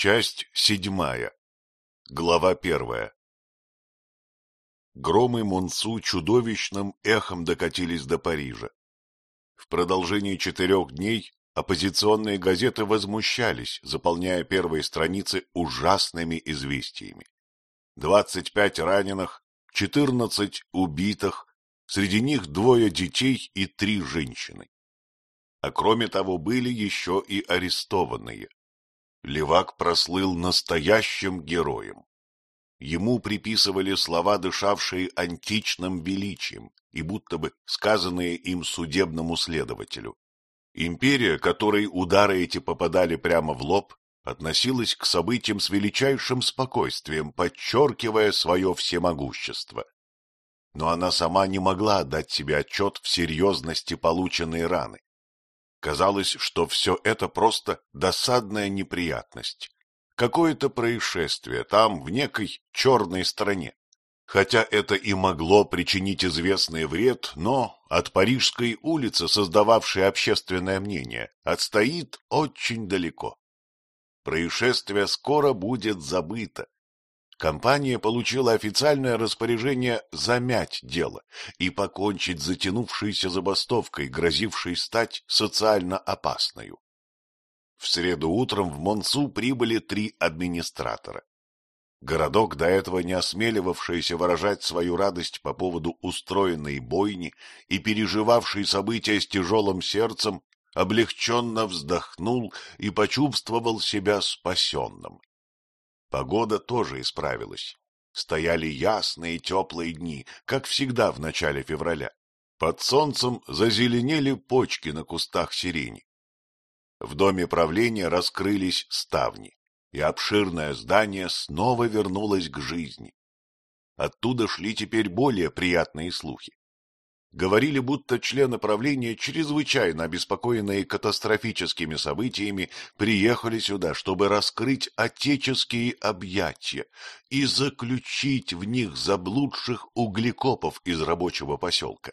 Часть седьмая. Глава первая. Громы Монсу чудовищным эхом докатились до Парижа. В продолжении четырех дней оппозиционные газеты возмущались, заполняя первые страницы ужасными известиями. Двадцать пять раненых, четырнадцать убитых, среди них двое детей и три женщины. А кроме того были еще и арестованные. Левак прослыл настоящим героем. Ему приписывали слова, дышавшие античным величием и будто бы сказанные им судебному следователю. Империя, которой удары эти попадали прямо в лоб, относилась к событиям с величайшим спокойствием, подчеркивая свое всемогущество. Но она сама не могла дать себе отчет в серьезности полученной раны. Казалось, что все это просто досадная неприятность, какое-то происшествие там, в некой черной стране. Хотя это и могло причинить известный вред, но от Парижской улицы, создававшей общественное мнение, отстоит очень далеко. Происшествие скоро будет забыто, Компания получила официальное распоряжение замять дело и покончить затянувшейся забастовкой, грозившей стать социально опасной. В среду утром в Монсу прибыли три администратора. Городок, до этого не осмеливавшийся выражать свою радость по поводу устроенной бойни и переживавший события с тяжелым сердцем, облегченно вздохнул и почувствовал себя спасенным. Погода тоже исправилась. Стояли ясные теплые дни, как всегда в начале февраля. Под солнцем зазеленели почки на кустах сирени. В доме правления раскрылись ставни, и обширное здание снова вернулось к жизни. Оттуда шли теперь более приятные слухи. Говорили, будто члены правления, чрезвычайно обеспокоенные катастрофическими событиями, приехали сюда, чтобы раскрыть отеческие объятия и заключить в них заблудших углекопов из рабочего поселка.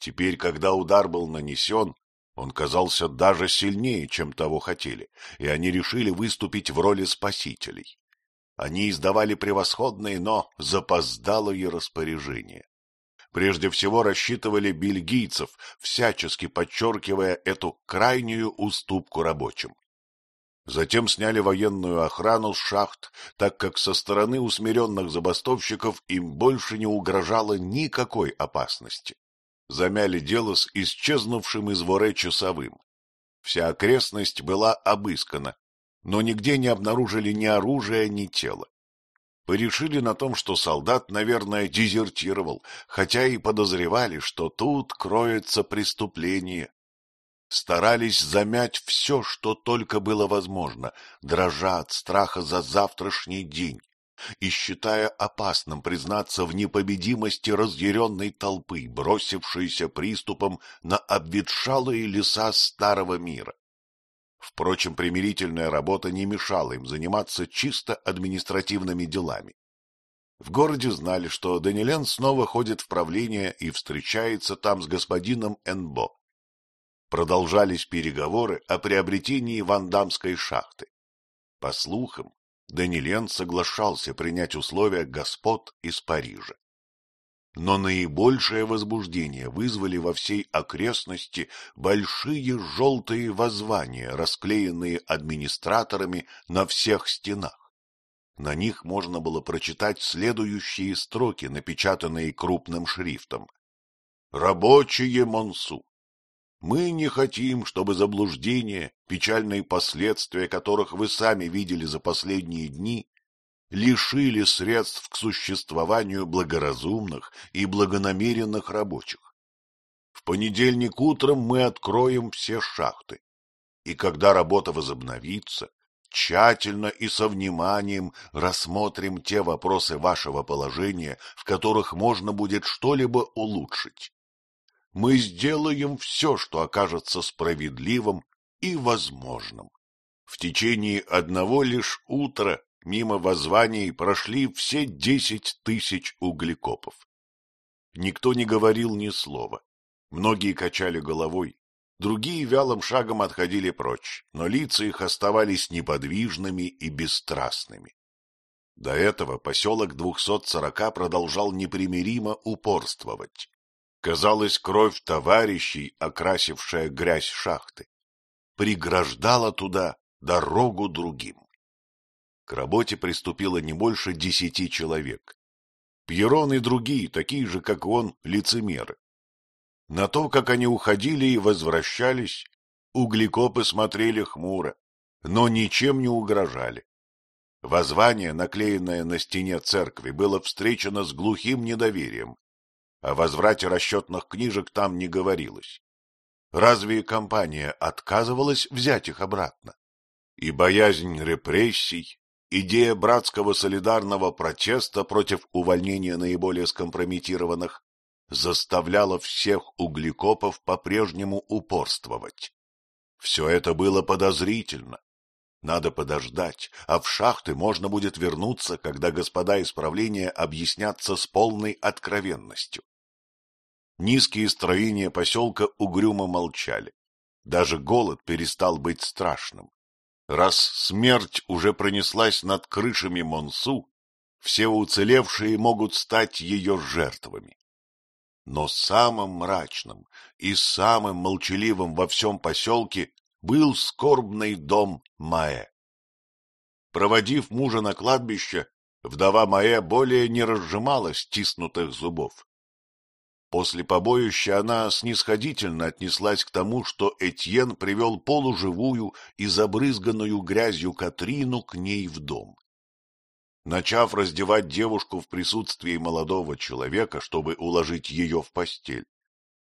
Теперь, когда удар был нанесен, он казался даже сильнее, чем того хотели, и они решили выступить в роли спасителей. Они издавали превосходные, но запоздалые распоряжения прежде всего рассчитывали бельгийцев, всячески подчеркивая эту крайнюю уступку рабочим. Затем сняли военную охрану с шахт, так как со стороны усмиренных забастовщиков им больше не угрожало никакой опасности. Замяли дело с исчезнувшим из воре часовым. Вся окрестность была обыскана, но нигде не обнаружили ни оружия, ни тела порешили на том, что солдат, наверное, дезертировал, хотя и подозревали, что тут кроется преступление. Старались замять все, что только было возможно, дрожа от страха за завтрашний день и считая опасным признаться в непобедимости разъяренной толпы, бросившейся приступом на обветшалые леса старого мира. Впрочем, примирительная работа не мешала им заниматься чисто административными делами. В городе знали, что Данилен снова ходит в правление и встречается там с господином Энбо. Продолжались переговоры о приобретении вандамской шахты. По слухам, Данилен соглашался принять условия господ из Парижа но наибольшее возбуждение вызвали во всей окрестности большие желтые воззвания, расклеенные администраторами на всех стенах. На них можно было прочитать следующие строки, напечатанные крупным шрифтом. «Рабочие Монсу, мы не хотим, чтобы заблуждения, печальные последствия которых вы сами видели за последние дни, лишили средств к существованию благоразумных и благонамеренных рабочих. В понедельник утром мы откроем все шахты, и когда работа возобновится, тщательно и со вниманием рассмотрим те вопросы вашего положения, в которых можно будет что-либо улучшить. Мы сделаем все, что окажется справедливым и возможным. В течение одного лишь утра мимо воззваний прошли все десять тысяч углекопов. Никто не говорил ни слова. Многие качали головой, другие вялым шагом отходили прочь, но лица их оставались неподвижными и бесстрастными. До этого поселок двухсот сорока продолжал непримиримо упорствовать. Казалось, кровь товарищей, окрасившая грязь шахты, преграждала туда дорогу другим. К работе приступило не больше десяти человек. Пьерон и другие, такие же, как он, лицемеры. На то, как они уходили и возвращались, углекопы смотрели хмуро, но ничем не угрожали. Воззвание, наклеенное на стене церкви, было встречено с глухим недоверием. О возврате расчетных книжек там не говорилось. Разве компания отказывалась взять их обратно? И боязнь репрессий, идея братского солидарного протеста против увольнения наиболее скомпрометированных заставляла всех углекопов по-прежнему упорствовать. Все это было подозрительно, надо подождать, а в шахты можно будет вернуться, когда господа исправления объяснятся с полной откровенностью. Низкие строения поселка угрюмо молчали. Даже голод перестал быть страшным. Раз смерть уже пронеслась над крышами Монсу, все уцелевшие могут стать ее жертвами. Но самым мрачным и самым молчаливым во всем поселке был скорбный дом Маэ. Проводив мужа на кладбище, вдова Маэ более не разжимала стиснутых зубов. После побоища она снисходительно отнеслась к тому, что Этьен привел полуживую и забрызганную грязью Катрину к ней в дом. Начав раздевать девушку в присутствии молодого человека, чтобы уложить ее в постель,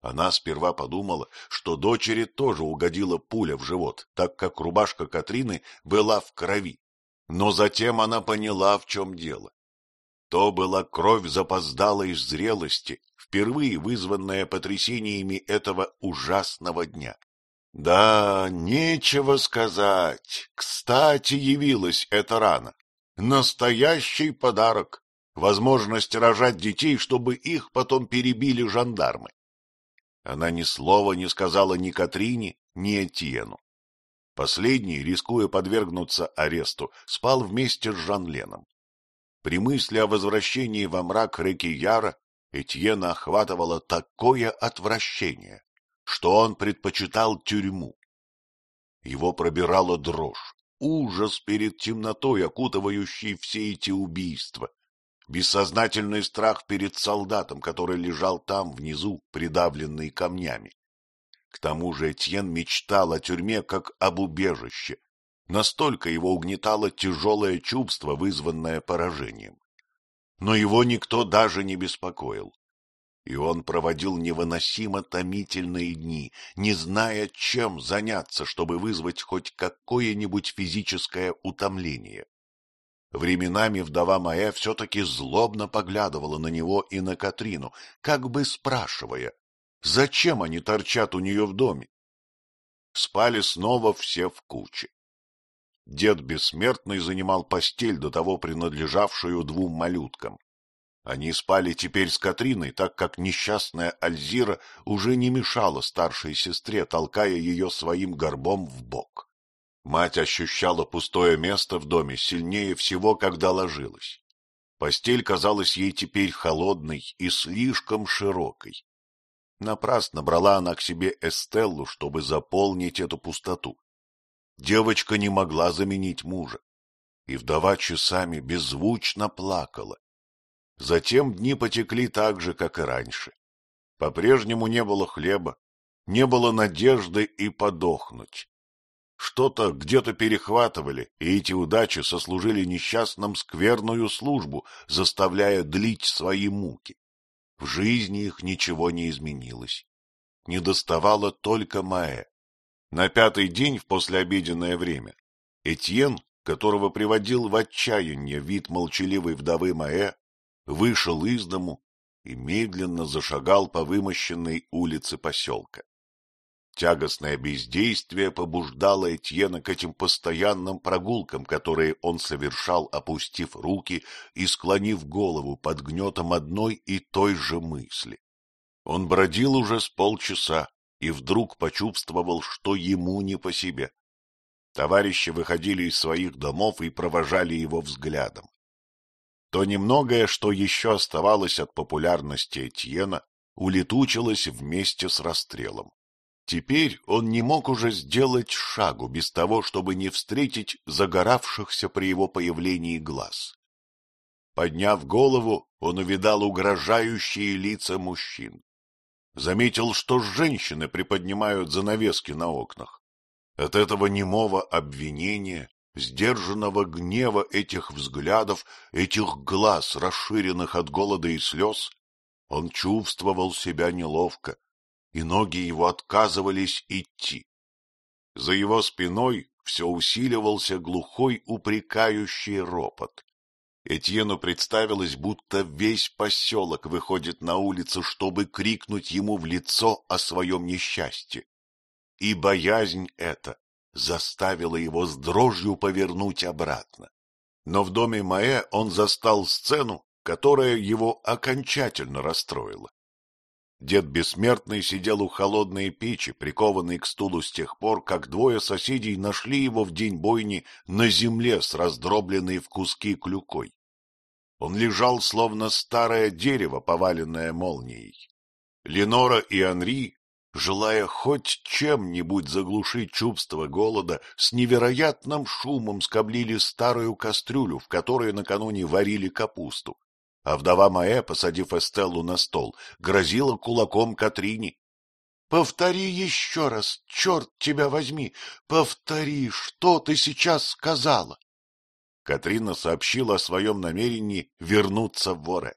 она сперва подумала, что дочери тоже угодила пуля в живот, так как рубашка Катрины была в крови. Но затем она поняла, в чем дело. То была кровь запоздалой зрелости, впервые вызванная потрясениями этого ужасного дня. Да, нечего сказать. Кстати, явилась эта рана. Настоящий подарок. Возможность рожать детей, чтобы их потом перебили жандармы. Она ни слова не сказала ни Катрине, ни Этьену. Последний, рискуя подвергнуться аресту, спал вместе с Жанленом. При мысли о возвращении во мрак реки Яра Этьена охватывало такое отвращение, что он предпочитал тюрьму. Его пробирала дрожь, ужас перед темнотой, окутывающей все эти убийства, бессознательный страх перед солдатом, который лежал там внизу, придавленный камнями. К тому же Этьен мечтал о тюрьме как об убежище. Настолько его угнетало тяжелое чувство, вызванное поражением. Но его никто даже не беспокоил. И он проводил невыносимо томительные дни, не зная, чем заняться, чтобы вызвать хоть какое-нибудь физическое утомление. Временами вдова моя все-таки злобно поглядывала на него и на Катрину, как бы спрашивая, зачем они торчат у нее в доме. Спали снова все в куче. Дед Бессмертный занимал постель, до того принадлежавшую двум малюткам. Они спали теперь с Катриной, так как несчастная Альзира уже не мешала старшей сестре, толкая ее своим горбом в бок. Мать ощущала пустое место в доме сильнее всего, когда ложилась. Постель казалась ей теперь холодной и слишком широкой. Напрасно брала она к себе Эстеллу, чтобы заполнить эту пустоту. Девочка не могла заменить мужа, и вдова часами беззвучно плакала. Затем дни потекли так же, как и раньше. По-прежнему не было хлеба, не было надежды и подохнуть. Что-то где-то перехватывали, и эти удачи сослужили несчастным скверную службу, заставляя длить свои муки. В жизни их ничего не изменилось. Не доставало только Маэ. На пятый день в послеобеденное время Этьен, которого приводил в отчаяние вид молчаливой вдовы Маэ, вышел из дому и медленно зашагал по вымощенной улице поселка. Тягостное бездействие побуждало Этьена к этим постоянным прогулкам, которые он совершал, опустив руки и склонив голову под гнетом одной и той же мысли. Он бродил уже с полчаса, и вдруг почувствовал, что ему не по себе. Товарищи выходили из своих домов и провожали его взглядом. То немногое, что еще оставалось от популярности Этьена, улетучилось вместе с расстрелом. Теперь он не мог уже сделать шагу без того, чтобы не встретить загоравшихся при его появлении глаз. Подняв голову, он увидал угрожающие лица мужчин. Заметил, что женщины приподнимают занавески на окнах. От этого немого обвинения, сдержанного гнева этих взглядов, этих глаз, расширенных от голода и слез, он чувствовал себя неловко, и ноги его отказывались идти. За его спиной все усиливался глухой упрекающий ропот. Этьену представилось, будто весь поселок выходит на улицу, чтобы крикнуть ему в лицо о своем несчастье. И боязнь эта заставила его с дрожью повернуть обратно. Но в доме Маэ он застал сцену, которая его окончательно расстроила. Дед Бессмертный сидел у холодной печи, прикованный к стулу с тех пор, как двое соседей нашли его в день бойни на земле с раздробленной в куски клюкой. Он лежал, словно старое дерево, поваленное молнией. Ленора и Анри, желая хоть чем-нибудь заглушить чувство голода, с невероятным шумом скоблили старую кастрюлю, в которой накануне варили капусту а вдова Маэ, посадив Эстеллу на стол, грозила кулаком Катрине. — Повтори еще раз, черт тебя возьми, повтори, что ты сейчас сказала. Катрина сообщила о своем намерении вернуться в Воре.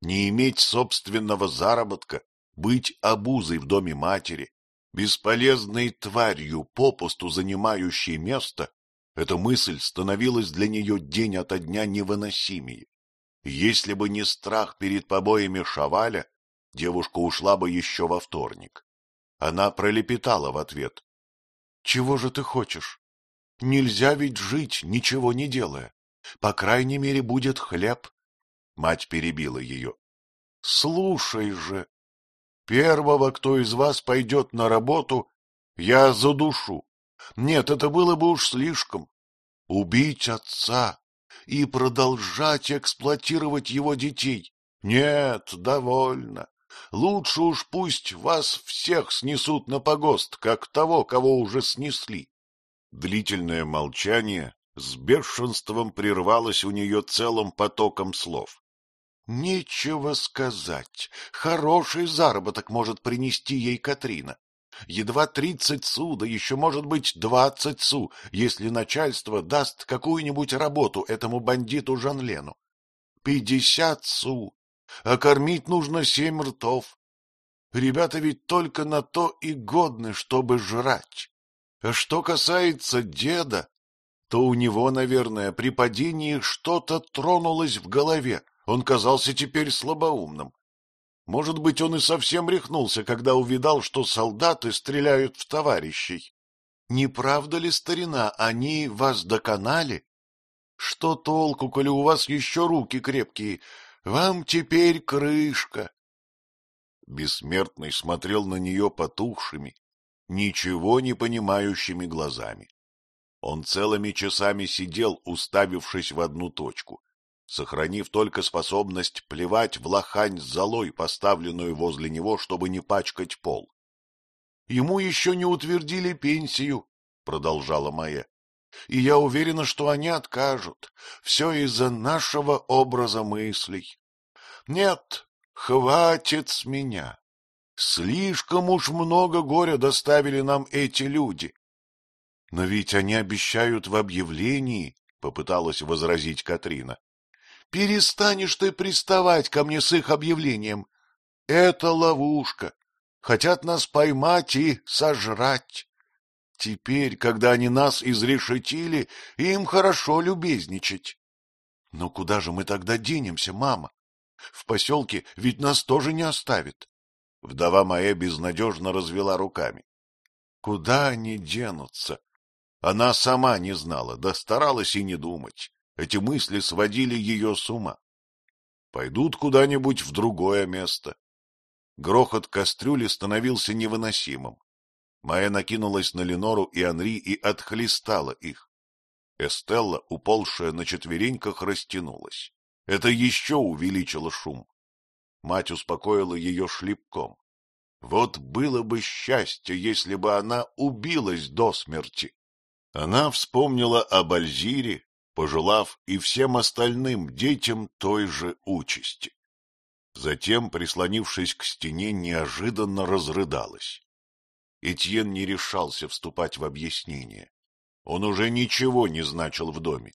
Не иметь собственного заработка, быть обузой в доме матери, бесполезной тварью, попусту занимающей место, эта мысль становилась для нее день ото дня невыносимее. Если бы не страх перед побоями Шаваля, девушка ушла бы еще во вторник. Она пролепетала в ответ. — Чего же ты хочешь? Нельзя ведь жить, ничего не делая. По крайней мере, будет хлеб. Мать перебила ее. — Слушай же, первого, кто из вас пойдет на работу, я задушу. Нет, это было бы уж слишком. Убить отца, и продолжать эксплуатировать его детей. Нет, довольно. Лучше уж пусть вас всех снесут на погост, как того, кого уже снесли. Длительное молчание с бешенством прервалось у нее целым потоком слов. Нечего сказать. Хороший заработок может принести ей Катрина. Едва тридцать су, да еще, может быть, двадцать су, если начальство даст какую-нибудь работу этому бандиту Жанлену. Пятьдесят су, а кормить нужно семь ртов. Ребята ведь только на то и годны, чтобы жрать. А что касается деда, то у него, наверное, при падении что-то тронулось в голове. Он казался теперь слабоумным. Может быть, он и совсем рехнулся, когда увидал, что солдаты стреляют в товарищей. Не правда ли, старина, они вас доконали? Что толку, коли у вас еще руки крепкие? Вам теперь крышка. Бессмертный смотрел на нее потухшими, ничего не понимающими глазами. Он целыми часами сидел, уставившись в одну точку, сохранив только способность плевать в лохань с золой, поставленную возле него, чтобы не пачкать пол. — Ему еще не утвердили пенсию, — продолжала Майя, — и я уверена, что они откажут. Все из-за нашего образа мыслей. Нет, хватит с меня. Слишком уж много горя доставили нам эти люди. — Но ведь они обещают в объявлении, — попыталась возразить Катрина. Перестанешь ты приставать ко мне с их объявлением. Это ловушка. Хотят нас поймать и сожрать. Теперь, когда они нас изрешетили, им хорошо любезничать. Но куда же мы тогда денемся, мама? В поселке ведь нас тоже не оставят. Вдова моя безнадежно развела руками. Куда они денутся? Она сама не знала, да старалась и не думать. Эти мысли сводили ее с ума. Пойдут куда-нибудь в другое место. Грохот кастрюли становился невыносимым. Майя накинулась на Ленору и Анри и отхлестала их. Эстелла, уползшая на четвереньках, растянулась. Это еще увеличило шум. Мать успокоила ее шлепком. Вот было бы счастье, если бы она убилась до смерти. Она вспомнила об Альзире, пожелав и всем остальным детям той же участи. Затем, прислонившись к стене, неожиданно разрыдалась. Этьен не решался вступать в объяснение. Он уже ничего не значил в доме.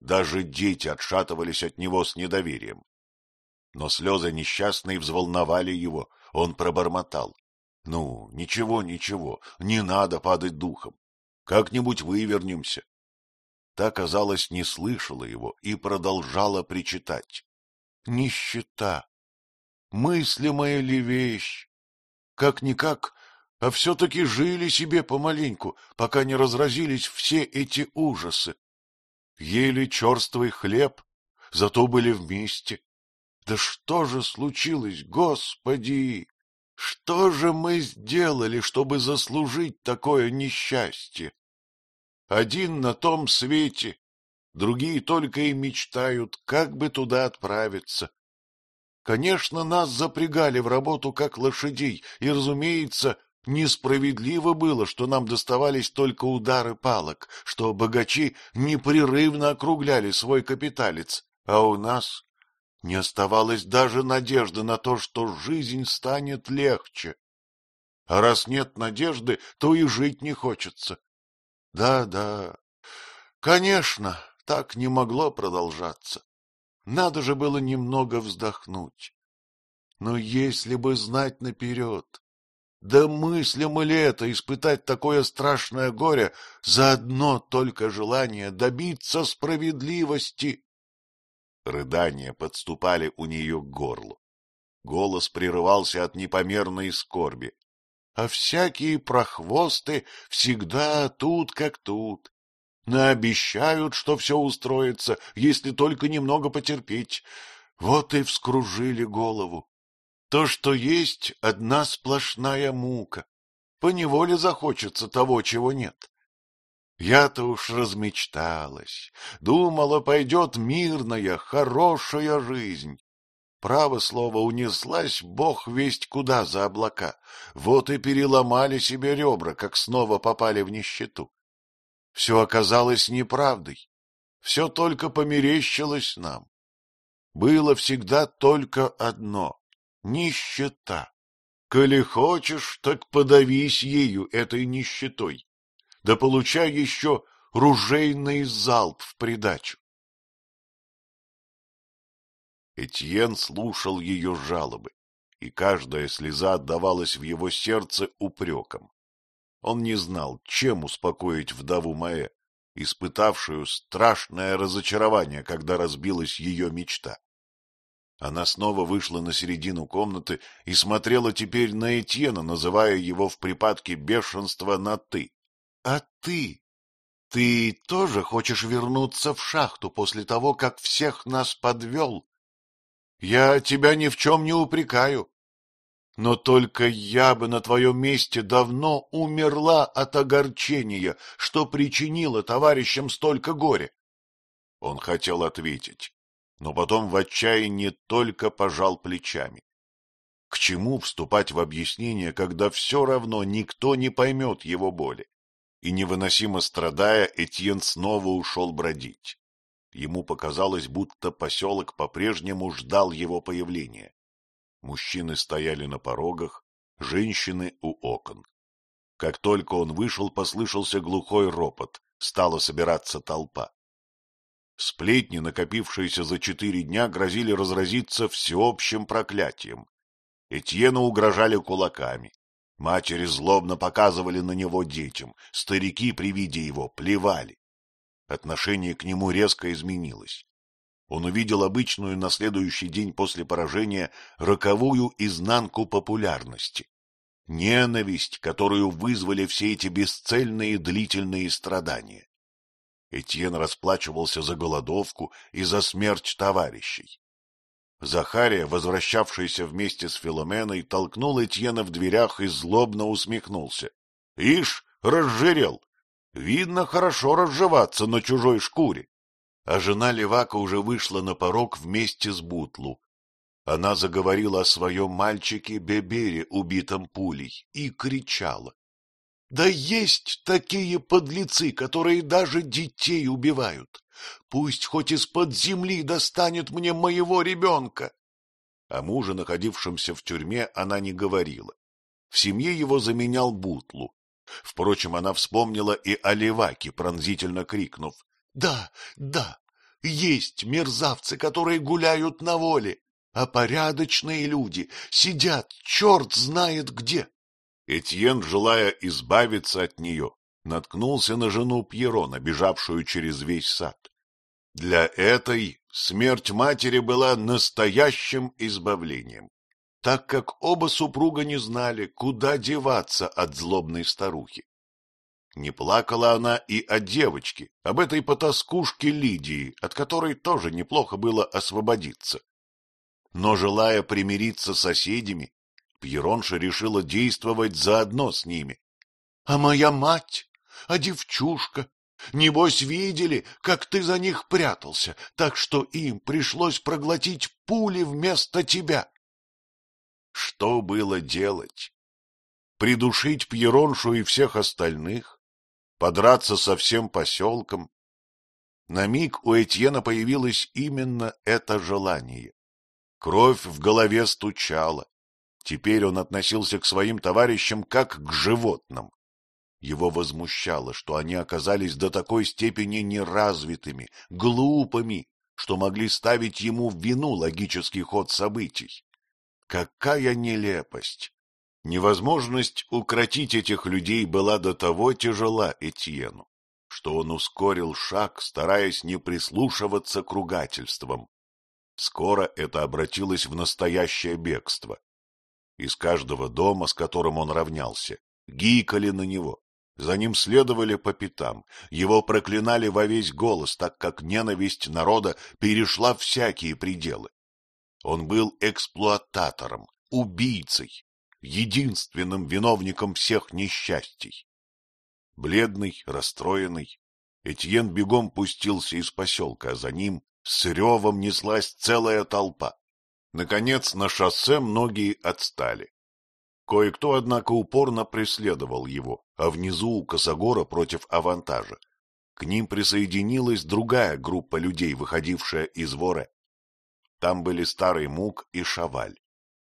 Даже дети отшатывались от него с недоверием. Но слезы несчастные взволновали его, он пробормотал. — Ну, ничего, ничего, не надо падать духом. Как-нибудь вывернемся. Та, казалось, не слышала его и продолжала причитать. Нищета. Мыслимая ли вещь? Как-никак, а все-таки жили себе помаленьку, пока не разразились все эти ужасы. Ели черствый хлеб, зато были вместе. Да что же случилось, Господи? Что же мы сделали, чтобы заслужить такое несчастье? Один на том свете, другие только и мечтают, как бы туда отправиться. Конечно, нас запрягали в работу как лошадей, и, разумеется, несправедливо было, что нам доставались только удары палок, что богачи непрерывно округляли свой капиталец, а у нас не оставалось даже надежды на то, что жизнь станет легче. А раз нет надежды, то и жить не хочется. Да, да, конечно, так не могло продолжаться. Надо же было немного вздохнуть. Но если бы знать наперед, да мыслимо ли это испытать такое страшное горе за одно только желание добиться справедливости? Рыдания подступали у нее к горлу. Голос прерывался от непомерной скорби. А всякие прохвосты всегда тут как тут. Наобещают, что все устроится, если только немного потерпеть. Вот и вскружили голову. То, что есть, одна сплошная мука. Поневоле захочется того, чего нет. Я-то уж размечталась, думала, пойдет мирная, хорошая жизнь. Право слово, унеслась бог весть куда за облака, вот и переломали себе ребра, как снова попали в нищету. Все оказалось неправдой, все только померещилось нам. Было всегда только одно — нищета. Коли хочешь, так подавись ею, этой нищетой да получай еще ружейный залп в придачу. Этьен слушал ее жалобы, и каждая слеза отдавалась в его сердце упреком. Он не знал, чем успокоить вдову Маэ, испытавшую страшное разочарование, когда разбилась ее мечта. Она снова вышла на середину комнаты и смотрела теперь на Этьена, называя его в припадке бешенства на «ты». А ты? Ты тоже хочешь вернуться в шахту после того, как всех нас подвел? Я тебя ни в чем не упрекаю. Но только я бы на твоем месте давно умерла от огорчения, что причинила товарищам столько горя. Он хотел ответить, но потом в отчаянии только пожал плечами. К чему вступать в объяснение, когда все равно никто не поймет его боли? И, невыносимо страдая, Этьен снова ушел бродить. Ему показалось, будто поселок по-прежнему ждал его появления. Мужчины стояли на порогах, женщины у окон. Как только он вышел, послышался глухой ропот, стала собираться толпа. Сплетни, накопившиеся за четыре дня, грозили разразиться всеобщим проклятием. Этьену угрожали кулаками, Матери злобно показывали на него детям, старики при виде его плевали. Отношение к нему резко изменилось. Он увидел обычную на следующий день после поражения роковую изнанку популярности. Ненависть, которую вызвали все эти бесцельные длительные страдания. Этьен расплачивался за голодовку и за смерть товарищей. Захария, возвращавшийся вместе с Филоменой, толкнул Этьена в дверях и злобно усмехнулся. — Ишь, разжирел! Видно, хорошо разживаться на чужой шкуре. А жена Левака уже вышла на порог вместе с Бутлу. Она заговорила о своем мальчике Бебере, убитом пулей, и кричала. — Да есть такие подлецы, которые даже детей убивают. Пусть хоть из-под земли достанет мне моего ребенка. О муже, находившемся в тюрьме, она не говорила. В семье его заменял Бутлу. Впрочем, она вспомнила и о Леваке, пронзительно крикнув. — Да, да, есть мерзавцы, которые гуляют на воле, а порядочные люди сидят черт знает где. Этьен, желая избавиться от нее, наткнулся на жену Пьерона, бежавшую через весь сад. Для этой смерть матери была настоящим избавлением, так как оба супруга не знали, куда деваться от злобной старухи. Не плакала она и о девочке, об этой потаскушке Лидии, от которой тоже неплохо было освободиться. Но, желая примириться с соседями, Пьеронша решила действовать заодно с ними. — А моя мать, а девчушка, небось видели, как ты за них прятался, так что им пришлось проглотить пули вместо тебя. Что было делать? Придушить Пьероншу и всех остальных? Подраться со всем поселком? На миг у Этьена появилось именно это желание. Кровь в голове стучала. Теперь он относился к своим товарищам как к животным. Его возмущало, что они оказались до такой степени неразвитыми, глупыми, что могли ставить ему в вину логический ход событий. Какая нелепость! Невозможность укротить этих людей была до того тяжела Этьену, что он ускорил шаг, стараясь не прислушиваться к ругательствам. Скоро это обратилось в настоящее бегство. Из каждого дома, с которым он равнялся, гикали на него. За ним следовали по пятам, его проклинали во весь голос, так как ненависть народа перешла всякие пределы. Он был эксплуататором, убийцей, единственным виновником всех несчастий. Бледный, расстроенный, Этьен бегом пустился из поселка, а за ним с ревом неслась целая толпа. Наконец, на шоссе многие отстали. Кое-кто, однако, упорно преследовал его, а внизу у Косогора против авантажа. К ним присоединилась другая группа людей, выходившая из Воре. Там были старый Мук и Шаваль.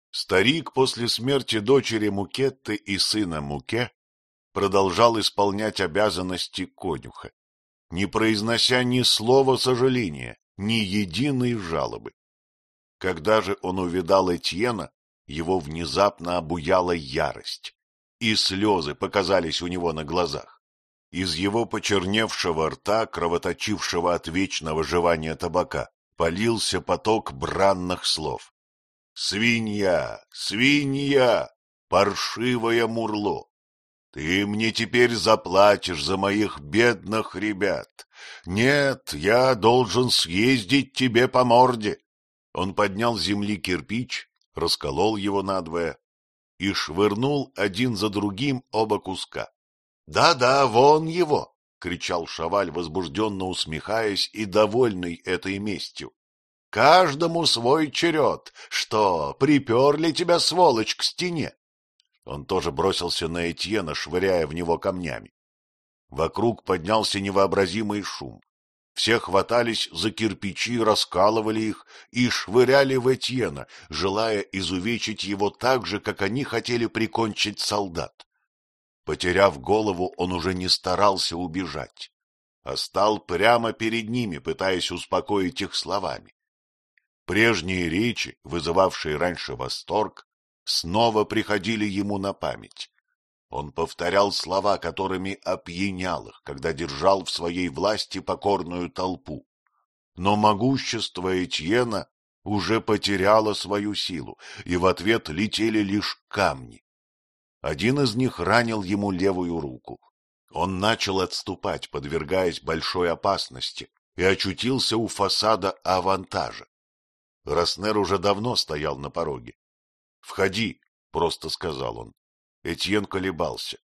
Старик после смерти дочери Мукетты и сына Муке продолжал исполнять обязанности конюха, не произнося ни слова сожаления, ни единой жалобы. Когда же он увидал Этьена, его внезапно обуяла ярость, и слезы показались у него на глазах. Из его почерневшего рта, кровоточившего от вечного жевания табака, полился поток бранных слов. «Свинья! Свинья! Паршивое мурло! Ты мне теперь заплатишь за моих бедных ребят! Нет, я должен съездить тебе по морде!» Он поднял с земли кирпич, расколол его надвое и швырнул один за другим оба куска. «Да, — Да-да, вон его! — кричал Шаваль, возбужденно усмехаясь и довольный этой местью. — Каждому свой черед. Что, приперли тебя, сволочь, к стене? Он тоже бросился на Этьена, швыряя в него камнями. Вокруг поднялся невообразимый шум. Все хватались за кирпичи, раскалывали их и швыряли в Этьена, желая изувечить его так же, как они хотели прикончить солдат. Потеряв голову, он уже не старался убежать, а стал прямо перед ними, пытаясь успокоить их словами. Прежние речи, вызывавшие раньше восторг, снова приходили ему на память. Он повторял слова, которыми опьянял их, когда держал в своей власти покорную толпу. Но могущество Этьена уже потеряло свою силу, и в ответ летели лишь камни. Один из них ранил ему левую руку. Он начал отступать, подвергаясь большой опасности, и очутился у фасада авантажа. Роснер уже давно стоял на пороге. — Входи, — просто сказал он. Этьен колебался.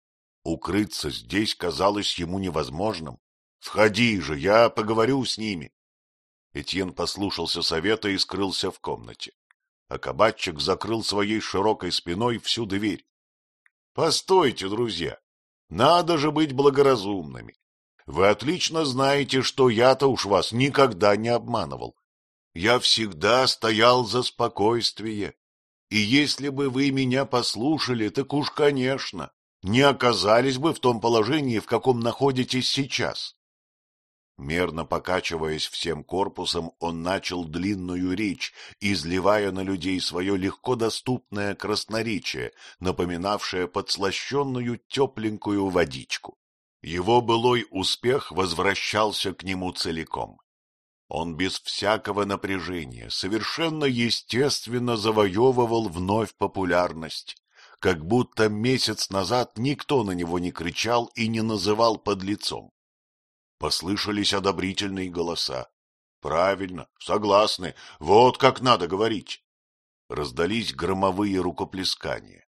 Укрыться здесь казалось ему невозможным. — Входи же, я поговорю с ними. Этьен послушался совета и скрылся в комнате. А кабачик закрыл своей широкой спиной всю дверь. — Постойте, друзья, надо же быть благоразумными. Вы отлично знаете, что я-то уж вас никогда не обманывал. Я всегда стоял за спокойствие. И если бы вы меня послушали, так уж, конечно, не оказались бы в том положении, в каком находитесь сейчас. Мерно покачиваясь всем корпусом, он начал длинную речь, изливая на людей свое легко доступное красноречие, напоминавшее подслащенную тепленькую водичку. Его былой успех возвращался к нему целиком. Он без всякого напряжения, совершенно естественно завоевывал вновь популярность, как будто месяц назад никто на него не кричал и не называл подлецом. Послышались одобрительные голоса. Правильно, согласны, вот как надо говорить. Раздались громовые рукоплескания.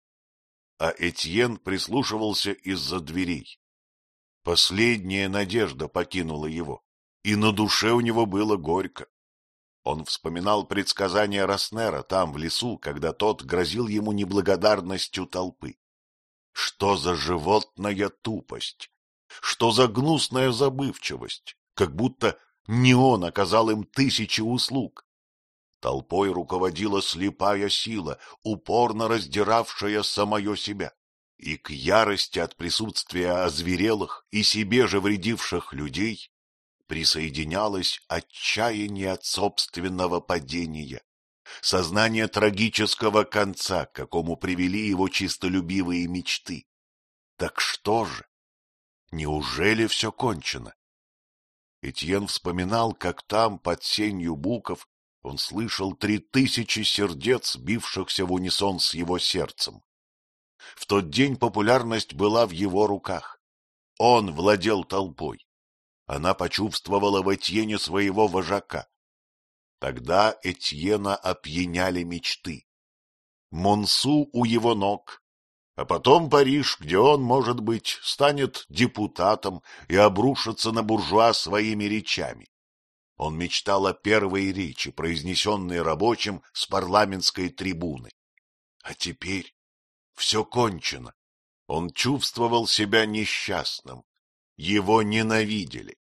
А Этьен прислушивался из-за дверей. Последняя надежда покинула его, и на душе у него было горько. Он вспоминал предсказания Роснера там, в лесу, когда тот грозил ему неблагодарностью толпы. Что за животная тупость! Что за гнусная забывчивость! Как будто не он оказал им тысячи услуг. Толпой руководила слепая сила, упорно раздиравшая самое себя и к ярости от присутствия озверелых и себе же вредивших людей присоединялось отчаяние от собственного падения, сознание трагического конца, к какому привели его чистолюбивые мечты. Так что же? Неужели все кончено? Этьен вспоминал, как там, под сенью буков, он слышал три тысячи сердец, бившихся в унисон с его сердцем. В тот день популярность была в его руках. Он владел толпой. Она почувствовала в Этьене своего вожака. Тогда Этьена опьяняли мечты. Монсу у его ног, а потом Париж, где он, может быть, станет депутатом и обрушится на буржуа своими речами. Он мечтал о первой речи, произнесенной рабочим с парламентской трибуны. А теперь все кончено. Он чувствовал себя несчастным. Его ненавидели.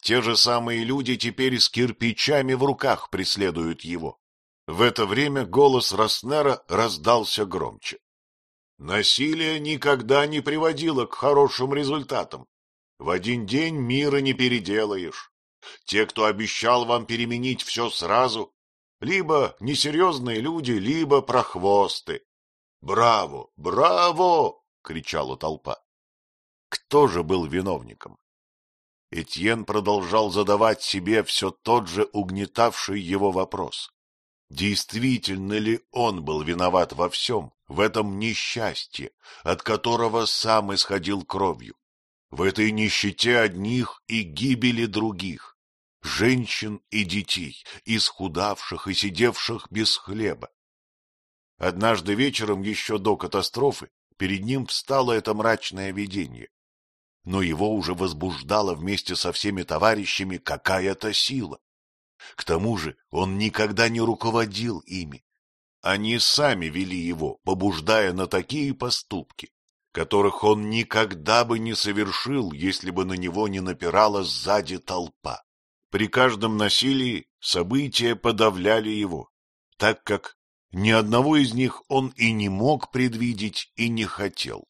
Те же самые люди теперь с кирпичами в руках преследуют его. В это время голос Роснера раздался громче. Насилие никогда не приводило к хорошим результатам. В один день мира не переделаешь. Те, кто обещал вам переменить все сразу, либо несерьезные люди, либо прохвосты. «Браво! Браво!» — кричала толпа. Кто же был виновником? Этьен продолжал задавать себе все тот же угнетавший его вопрос. Действительно ли он был виноват во всем, в этом несчастье, от которого сам исходил кровью, в этой нищете одних и гибели других, женщин и детей, исхудавших и сидевших без хлеба? Однажды вечером, еще до катастрофы, перед ним встало это мрачное видение. Но его уже возбуждала вместе со всеми товарищами какая-то сила. К тому же он никогда не руководил ими. Они сами вели его, побуждая на такие поступки, которых он никогда бы не совершил, если бы на него не напирала сзади толпа. При каждом насилии события подавляли его, так как ни одного из них он и не мог предвидеть, и не хотел.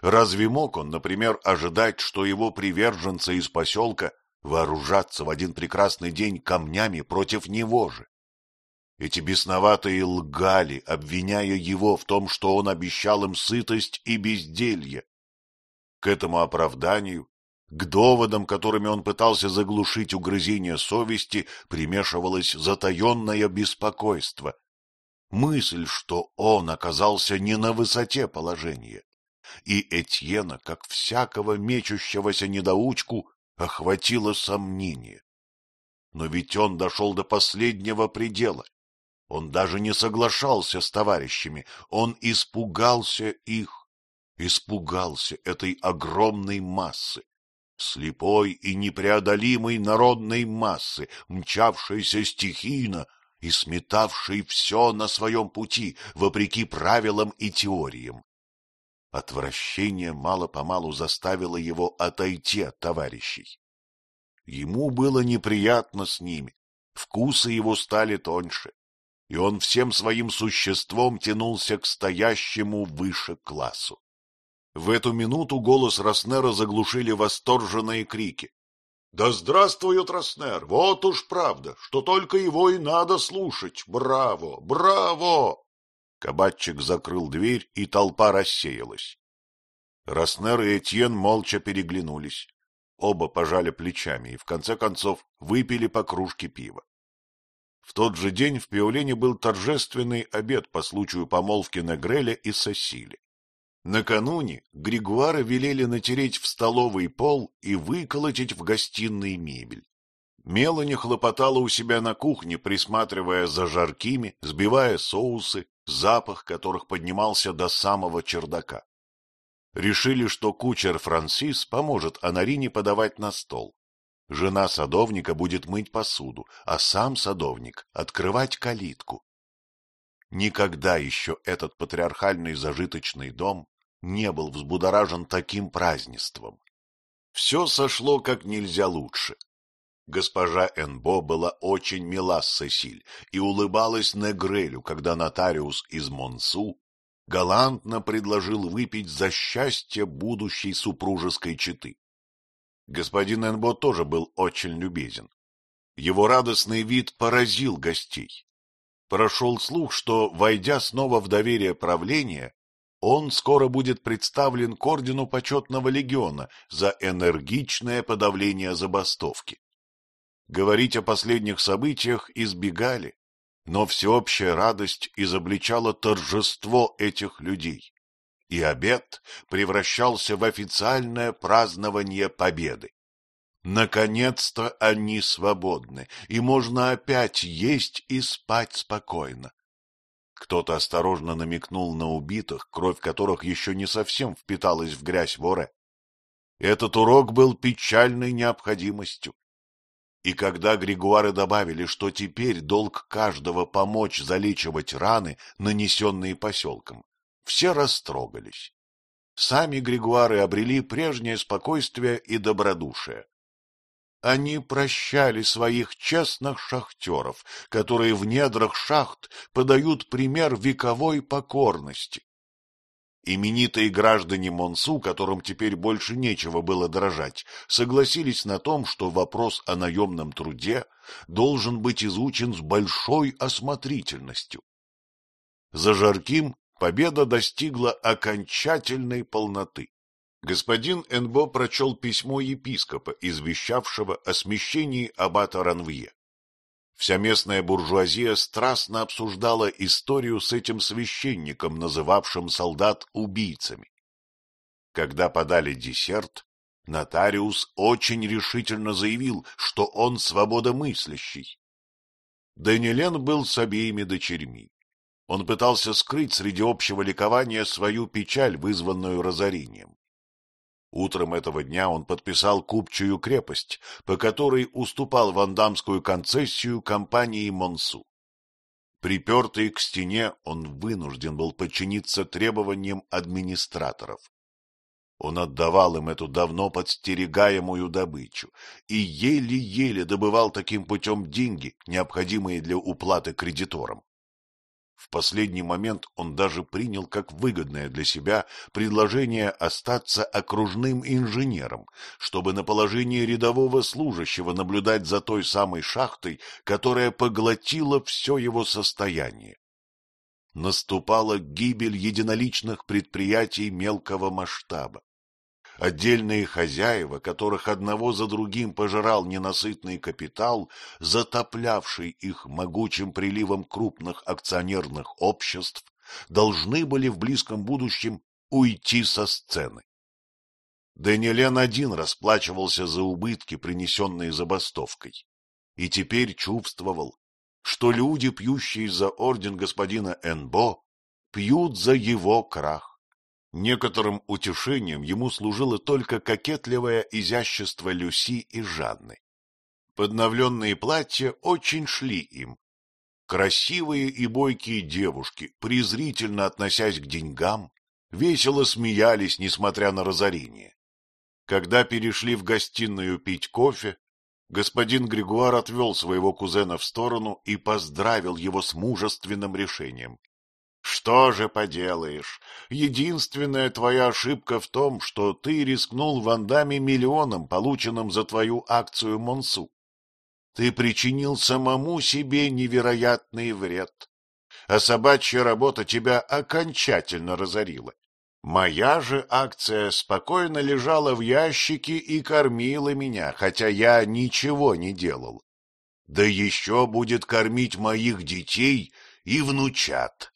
Разве мог он, например, ожидать, что его приверженцы из поселка вооружатся в один прекрасный день камнями против него же? Эти бесноватые лгали, обвиняя его в том, что он обещал им сытость и безделье. К этому оправданию, к доводам, которыми он пытался заглушить угрызение совести, примешивалось затаенное беспокойство, мысль, что он оказался не на высоте положения. И Этьена, как всякого мечущегося недоучку, охватило сомнение. но ведь он дошел до последнего предела. Он даже не соглашался с товарищами, он испугался их, испугался этой огромной массы, слепой и непреодолимой народной массы, мчавшейся стихийно и сметавшей все на своем пути, вопреки правилам и теориям. Отвращение мало-помалу заставило его отойти от товарищей. Ему было неприятно с ними, вкусы его стали тоньше, и он всем своим существом тянулся к стоящему выше классу. В эту минуту голос Роснера заглушили восторженные крики. — Да здравствует Роснер! Вот уж правда, что только его и надо слушать! Браво! Браво! Кабатчик закрыл дверь, и толпа рассеялась. Роснер и Этьен молча переглянулись. Оба пожали плечами и, в конце концов, выпили по кружке пива. В тот же день в Пиолене был торжественный обед по случаю помолвки Негреля и Сосили. Накануне Григуара велели натереть в столовый пол и выколотить в гостиной мебель. Мелани хлопотала у себя на кухне, присматривая за жаркими, сбивая соусы, запах которых поднимался до самого чердака. Решили, что кучер Франсис поможет Анарине подавать на стол. Жена садовника будет мыть посуду, а сам садовник — открывать калитку. Никогда еще этот патриархальный зажиточный дом не был взбудоражен таким празднеством. Все сошло как нельзя лучше. Госпожа Энбо была очень мила с Сесиль и улыбалась Негрелю, когда нотариус из Монсу галантно предложил выпить за счастье будущей супружеской четы. Господин Энбо тоже был очень любезен. Его радостный вид поразил гостей. Прошел слух, что, войдя снова в доверие правления, он скоро будет представлен к ордену почетного легиона за энергичное подавление забастовки. Говорить о последних событиях избегали, но всеобщая радость изобличала торжество этих людей, и обед превращался в официальное празднование победы. Наконец-то они свободны, и можно опять есть и спать спокойно. Кто-то осторожно намекнул на убитых, кровь которых еще не совсем впиталась в грязь воре. Этот урок был печальной необходимостью. И когда Григуары добавили, что теперь долг каждого помочь залечивать раны, нанесенные поселком, все растрогались. Сами Григуары обрели прежнее спокойствие и добродушие. Они прощали своих честных шахтеров, которые в недрах шахт подают пример вековой покорности. Именитые граждане Монсу, которым теперь больше нечего было дрожать, согласились на том, что вопрос о наемном труде должен быть изучен с большой осмотрительностью. За жарким победа достигла окончательной полноты. Господин Энбо прочел письмо епископа, извещавшего о смещении аббата Ранвье. Вся местная буржуазия страстно обсуждала историю с этим священником, называвшим солдат убийцами. Когда подали десерт, нотариус очень решительно заявил, что он свободомыслящий. Данилен был с обеими дочерьми. Он пытался скрыть среди общего ликования свою печаль, вызванную разорением. Утром этого дня он подписал купчую крепость, по которой уступал вандамскую концессию компании Монсу. Припертый к стене, он вынужден был подчиниться требованиям администраторов. Он отдавал им эту давно подстерегаемую добычу и еле-еле добывал таким путем деньги, необходимые для уплаты кредиторам. В последний момент он даже принял как выгодное для себя предложение остаться окружным инженером, чтобы на положении рядового служащего наблюдать за той самой шахтой, которая поглотила все его состояние. Наступала гибель единоличных предприятий мелкого масштаба. Отдельные хозяева, которых одного за другим пожирал ненасытный капитал, затоплявший их могучим приливом крупных акционерных обществ, должны были в близком будущем уйти со сцены. Данилен один расплачивался за убытки, принесенные забастовкой. и теперь чувствовал, что люди, пьющие за орден господина Энбо, пьют за его крах. Некоторым утешением ему служило только кокетливое изящество Люси и Жанны. Подновленные платья очень шли им. Красивые и бойкие девушки, презрительно относясь к деньгам, весело смеялись, несмотря на разорение. Когда перешли в гостиную пить кофе, господин Григуар отвел своего кузена в сторону и поздравил его с мужественным решением. — Что же поделаешь, единственная твоя ошибка в том, что ты рискнул вандами миллионом, полученным за твою акцию Монсу. Ты причинил самому себе невероятный вред, а собачья работа тебя окончательно разорила. Моя же акция спокойно лежала в ящике и кормила меня, хотя я ничего не делал. Да еще будет кормить моих детей и внучат.